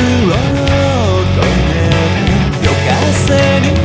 を止めて夜風に